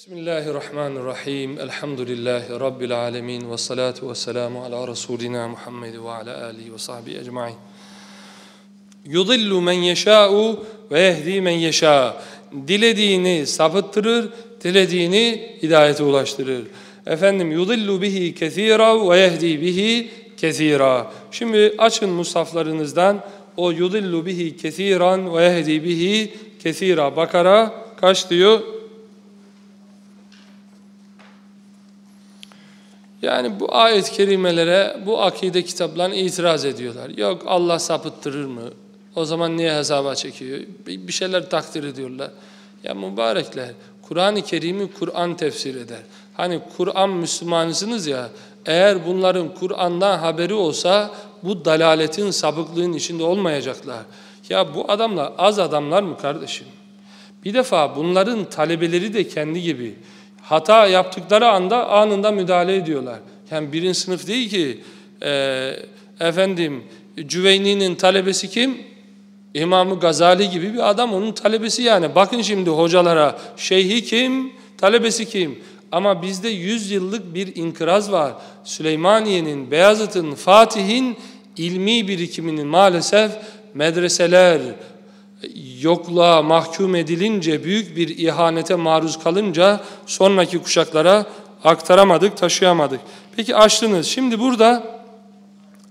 Bismillahirrahmanirrahim. Elhamdülillahi Rabbil alemin. Ve salatu ve selamu ala Resulina Muhammed ve ala alihi ve sahbihi ecmain. Yudillu men yeşâ'u ve yehdi men yeşâ. Dilediğini sapıttırır, dilediğini hidayete ulaştırır. Efendim yudillu bihi kethira ve yehdi bihi kethira. Şimdi açın musaflarınızdan o yudillu bihi kethiran ve yehdi bihi kethira. Bakara kaç diyor? Yani bu ayet-i kerimelere, bu akide kitaplarına itiraz ediyorlar. Yok Allah sapıttırır mı? O zaman niye hesaba çekiyor? Bir şeyler takdir ediyorlar. Ya mübarekler, Kur'an-ı Kerim'i Kur'an tefsir eder. Hani Kur'an Müslümanısınız ya, eğer bunların Kur'an'dan haberi olsa bu dalaletin, sabıklığın içinde olmayacaklar. Ya bu adamlar az adamlar mı kardeşim? Bir defa bunların talebeleri de kendi gibi hata yaptıkları anda anında müdahale ediyorlar. Yani birinci sınıf değil ki e, efendim Cüveyni'nin talebesi kim? İmamı Gazali gibi bir adam onun talebesi yani. Bakın şimdi hocalara şeyhi kim? Talebesi kim? Ama bizde yüz yıllık bir inkıraz var. Süleymaniye'nin, Beyazıt'ın, Fatih'in ilmi birikiminin maalesef medreseler, yokluğa mahkum edilince, büyük bir ihanete maruz kalınca sonraki kuşaklara aktaramadık, taşıyamadık. Peki açtınız. Şimdi burada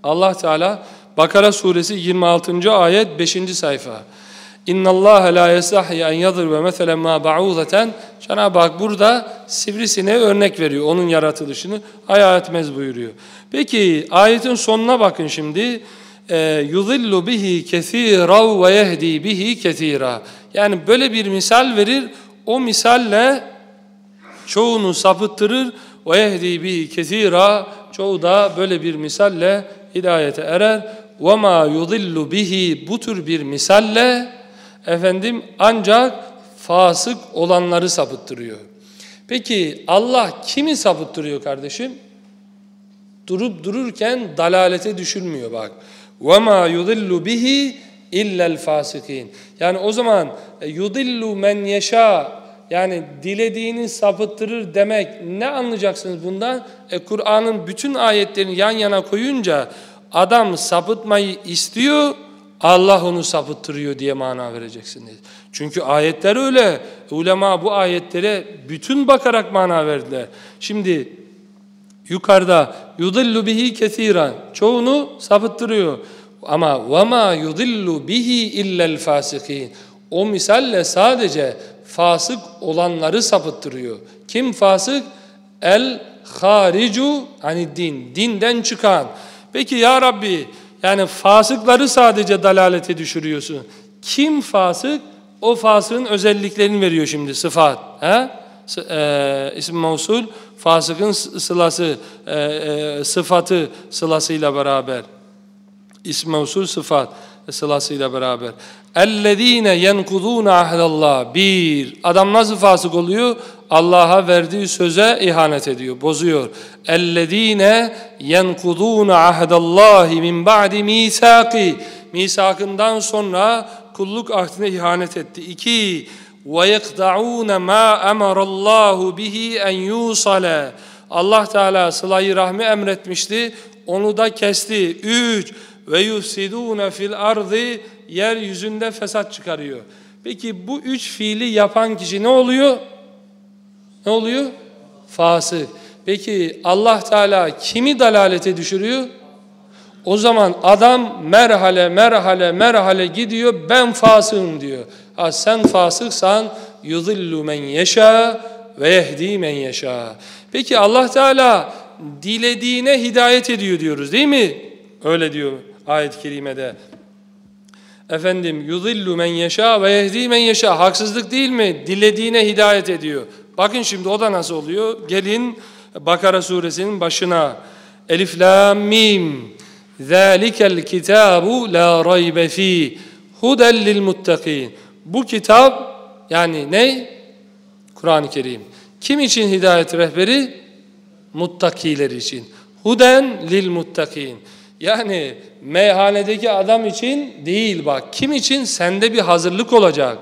Allah Teala Bakara suresi 26. ayet 5. sayfa. İnna Allah la yestahyi en yadribe meselen ma ba'udeten. Cenab-ı Hak burada sivrisine örnek veriyor onun yaratılışını hayal etmez buyuruyor. Peki ayetin sonuna bakın şimdi yudillu bihi kesira ve yehdi bihi kesira. Yani böyle bir misal verir. O misalle çoğunu sapıttırır ve yehdi bihi kesira. Çoğu da böyle bir misalle hidayete erer. Ve ma yudillu bihi bu tür bir misalle efendim ancak fasık olanları sapıttırıyor. Peki Allah kimi sapıttırıyor kardeşim? Durup dururken dalalete düşürmüyor bak. وَمَا يُضِلُّ بِهِ اِلَّا الْفَاسِقِينَ Yani o zaman e, yudillu men yeşâ yani dilediğini sapıttırır demek ne anlayacaksınız bundan? E, Kur'an'ın bütün ayetlerini yan yana koyunca adam sapıtmayı istiyor, Allah onu sapıttırıyor diye mana vereceksiniz. Çünkü ayetler öyle. Ulema bu ayetlere bütün bakarak mana verdiler. Şimdi yukarıda yudillu bihi kesiran çoğunu sapıttırıyor. Ama ve yudillu bihi illel fasikin. O misalle sadece fasık olanları sapıttırıyor. Kim fasık? El haricu hani din, dinden çıkan. Peki ya Rabbi yani fasıkları sadece dalalete düşürüyorsun. Kim fasık? O fasığın özelliklerini veriyor şimdi sıfat. He? E, isim mevsul fasıkın sılası, e, e, sıfatı sılasıyla beraber. İsm mevsul sıfat sılasıyla beraber. اَلَّذ۪ينَ يَنْقُضُونَ عَهْدَ اللّٰهِ Bir, adam nasıl fasık oluyor? Allah'a verdiği söze ihanet ediyor, bozuyor. اَلَّذ۪ينَ يَنْقُضُونَ عَهْدَ اللّٰهِ مِنْ بَعْدِ مِيثَاقِ Misakından sonra kulluk ahdine ihanet etti. İki, وَيَقْدَعُونَ مَا أَمَرَ اللّٰهُ بِهِ اَنْ يُوصَلَ Allah Teala sılayı rahmi emretmişti, onu da kesti. Üç, ve yufsidûne fil ardı yeryüzünde fesat çıkarıyor. Peki bu üç fiili yapan kişi ne oluyor? Ne oluyor? Fasık. Peki Allah Teala kimi dalalete düşürüyor? O zaman adam merhale merhale merhale gidiyor ben fasığım diyor. Ha sen fasıksan yudillu men yeşâ ve yehdi men yeşâ. Peki Allah Teala dilediğine hidayet ediyor diyoruz değil mi? Öyle diyor ayet-i kerimede. Efendim yudillu men yeşâ ve yehdi men yeşâ. Haksızlık değil mi? Dilediğine hidayet ediyor. Bakın şimdi o da nasıl oluyor? Gelin Bakara suresinin başına. Elif lam mim. Zalikel kitabu la raybe fi. Huden lil muttakin. Bu kitap yani ne? Kur'an-ı Kerim. Kim için hidayet rehberi? Muttakiler için. Huden lil muttakin. Yani meyhanedeki adam için değil bak. Kim için? Sende bir hazırlık olacak.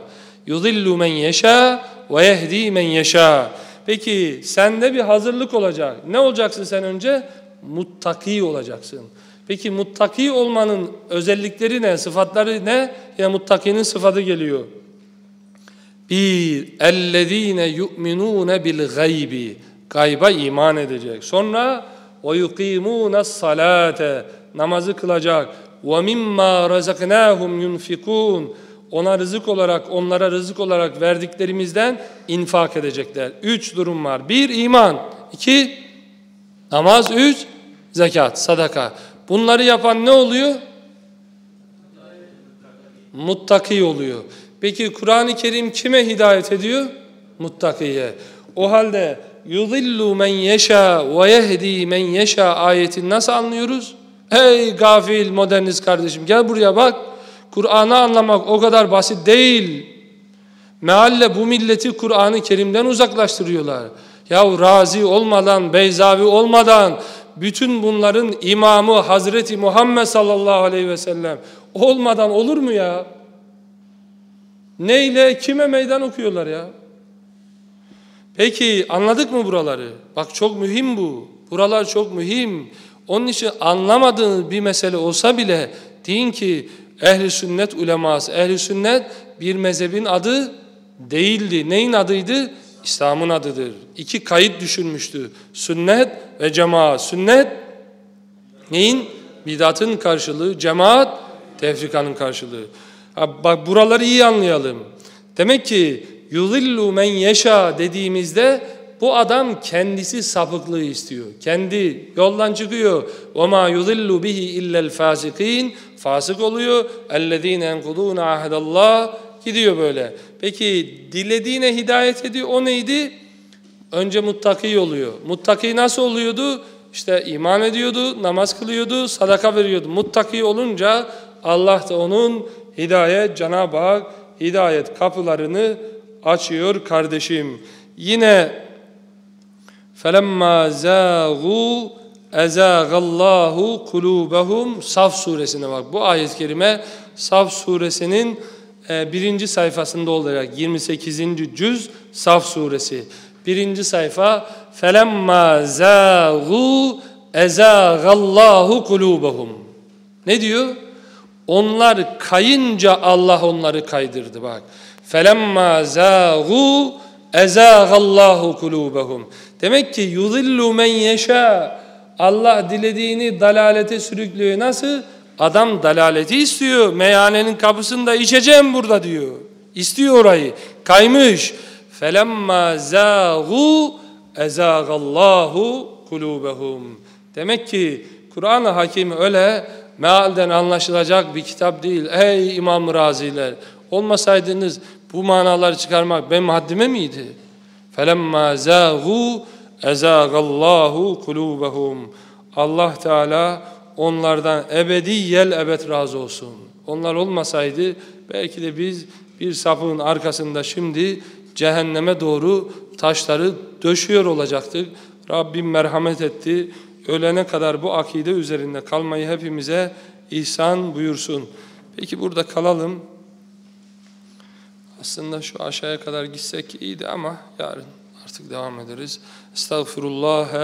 Yudillu men yeşâ ve yehdi men yeşâ. Peki sende bir hazırlık olacak. Ne olacaksın sen önce? Muttaki olacaksın. Peki muttaki olmanın özellikleri ne? Sıfatları ne? Yine muttakinin sıfatı geliyor. Bir, ellezine yu'minune bil gaybi. Gayba iman edecek. Sonra ve yukimune salate. Namazı kılacak. Ve mimma razaknahum yunfikun. Ona rızık olarak, onlara rızık olarak verdiklerimizden infak edecekler. Üç durum var. Bir, iman. iki namaz. Üç, zekat, sadaka. Bunları yapan ne oluyor? Muttaki oluyor. Peki Kur'an-ı Kerim kime hidayet ediyor? Muttakiye. O halde yudillu men yeşa ve yehdi men yeşa ayetini nasıl anlıyoruz? Hey gafil modernist kardeşim gel buraya bak. Kur'an'ı anlamak o kadar basit değil. Mealle bu milleti Kur'an-ı Kerim'den uzaklaştırıyorlar. Ya razi olmadan, beyzavi olmadan bütün bunların imamı Hazreti Muhammed sallallahu aleyhi ve sellem olmadan olur mu ya? Neyle, kime meydan okuyorlar ya? Peki anladık mı buraları? Bak çok mühim bu. Buralar çok mühim. Onun için anlamadığın bir mesele olsa bile deyin ki ehli sünnet uleması, ehli sünnet bir mezhebin adı değildi. Neyin adıydı? İslam'ın adıdır. İki kayıt düşünmüştü. Sünnet ve cemaat. Sünnet neyin? Bidatın karşılığı, cemaat tefrikanın karşılığı. Ha, bak buraları iyi anlayalım. Demek ki yudillu men yeşa dediğimizde bu adam kendisi sapıklığı istiyor. Kendi yoldan çıkıyor. Ve ma yudillu bihi illel fasikin. Fasık oluyor. Ellezine enkuduna ahdallah Gidiyor böyle. Peki dilediğine hidayet ediyor. O neydi? Önce muttaki oluyor. Muttaki nasıl oluyordu? İşte iman ediyordu, namaz kılıyordu, sadaka veriyordu. Muttaki olunca Allah da onun hidayet, Cenab-ı Hak hidayet kapılarını açıyor kardeşim. Yine فَلَمَّا زَاغُوا اَزَاغَ اللّٰهُ قُلُوبَهُمْ Saf suresine bak. Bu ayet-i kerime Saf suresinin e, ee, birinci sayfasında olarak 28. cüz Saf suresi. Birinci sayfa felemma zâgû ezâgallâhu kulûbahum. Ne diyor? Onlar kayınca Allah onları kaydırdı bak. Felemma zâgû ezâgallâhu kulûbahum. Demek ki yudillu men yeşâ. Allah dilediğini dalalete sürüklüyor. Nasıl? Adam dalaleti istiyor. Meyhanenin kapısında içeceğim burada diyor. İstiyor orayı. Kaymış. فَلَمَّا زَاغُوا اَزَاغَ اللّٰهُ قُلُوبَهُمْ Demek ki Kur'an-ı Hakim öyle mealden anlaşılacak bir kitap değil. Ey İmam Raziler! Olmasaydınız bu manaları çıkarmak benim haddime miydi? فَلَمَّا زَاغُوا اَزَاغَ اللّٰهُ قُلُوبَهُمْ Allah Teala onlardan ebediyel ebed razı olsun. Onlar olmasaydı belki de biz bir sapığın arkasında şimdi cehenneme doğru taşları döşüyor olacaktık. Rabbim merhamet etti. Ölene kadar bu akide üzerinde kalmayı hepimize ihsan buyursun. Peki burada kalalım. Aslında şu aşağıya kadar gitsek iyiydi ama yarın artık devam ederiz. Estağfirullah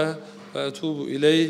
ve etubu ileyh